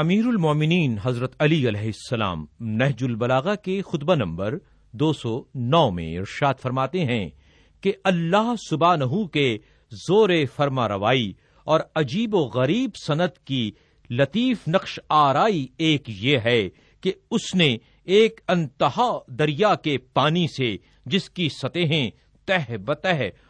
امیر المومنین حضرت علی علیہ السلام نہج البلاغا کے خطبہ نمبر دو سو نو میں ارشاد فرماتے ہیں کہ اللہ صبح نحو کے زور فرما روائی اور عجیب و غریب صنعت کی لطیف نقش آرائی ایک یہ ہے کہ اس نے ایک انتہا دریا کے پانی سے جس کی سطحیں تہ بتہ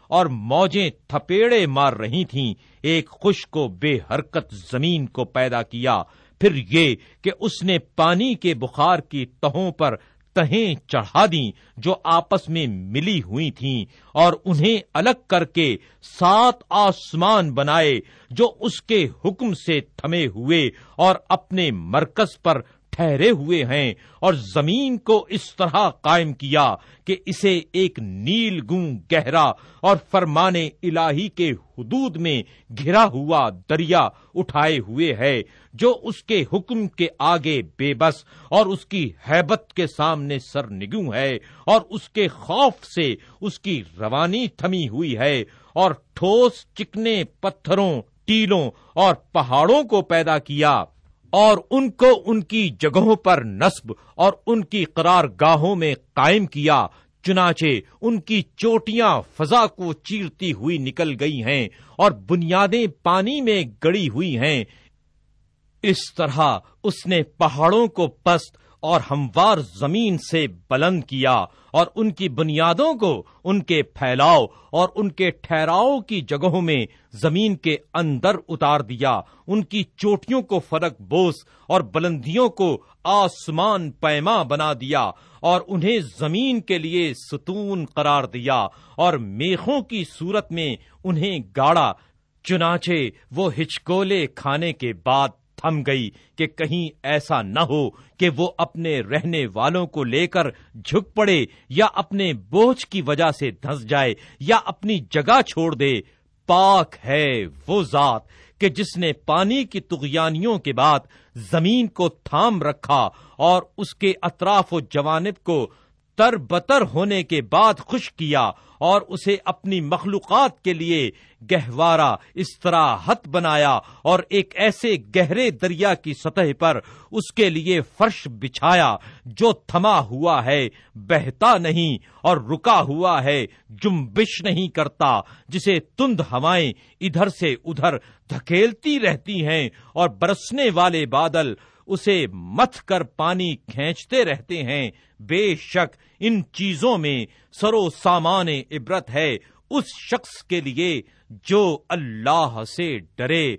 اور موجیں تھپیڑے مار رہی تھیں، ایک خوش کو بے حرکت زمین کو پیدا کیا۔ پھر یہ کہ اس نے پانی کے بخار کی تہوں پر تہیں چڑھا دی جو آپس میں ملی ہوئی تھیں اور انہیں الگ کر کے سات آسمان بنائے جو اس کے حکم سے تھمے ہوئے اور اپنے مرکز پر ٹھہرے ہوئے ہیں اور زمین کو اس طرح قائم کیا کہ اسے ایک نیل گوں گہرا اور فرمانے الہی کے حدود میں گھرا ہوا دریا اٹھائے ہوئے ہے، جو اس کے حکم کے آگے بے بس اور اس کی حیبت کے سامنے سر نگوں ہے اور اس کے خوف سے اس کی روانی تھمی ہوئی ہے اور ٹھوس چکنے پتھروں، ٹیلوں اور پہاڑوں کو پیدا کیا۔ اور ان کو ان کی جگہوں پر نصب اور ان کی قرار گاہوں میں قائم کیا، چنانچہ ان کی چوٹیاں فضا کو چیرتی ہوئی نکل گئی ہیں اور بنیادیں پانی میں گڑی ہوئی ہیں۔ اس طرح اس نے پہاڑوں کو پست اور ہموار زمین سے بلند کیا اور ان کی بنیادوں کو ان کے پھیلاؤ اور ان کے ٹھہراؤ کی جگہوں میں زمین کے اندر اتار دیا۔ ان کی چوٹیوں کو فرق بوس اور بلندیوں کو آسمان پیما بنا دیا اور انہیں زمین کے لیے ستون قرار دیا اور میخوں کی صورت میں انہیں گاڑا، چنانچہ وہ ہچکولے کھانے کے بعد تھم گئی کہ کہیں ایسا نہ ہو کہ وہ اپنے رہنے والوں کو لے کر جھک پڑے یا اپنے بوجھ کی وجہ سے دھس جائے یا اپنی جگہ چھوڑ دے۔ پاک ہے وہ ذات کہ جس نے پانی کی تغیانیوں کے بعد زمین کو تھام رکھا اور اس کے اطراف و جوانب کو تر بتر ہونے کے بعد خوش کیا اور اسے اپنی مخلوقات کے لیے گہوارا اس طرح بنایا اور ایک ایسے گہرے دریا کی سطح پر اس کے لیے فرش بچھایا جو تھما ہوا ہے، بہتا نہیں اور رکا ہوا ہے جمبش نہیں کرتا، جسے تند ہوائیں ادھر سے ادھر دھکیلتی رہتی ہیں اور برسنے والے بادل اسے متھ کر پانی کھینچتے رہتے ہیں۔ بے شک ان چیزوں میں سرو سامان عبرت ہے۔ اس شخص کے لیے جو اللہ سے ڈرے۔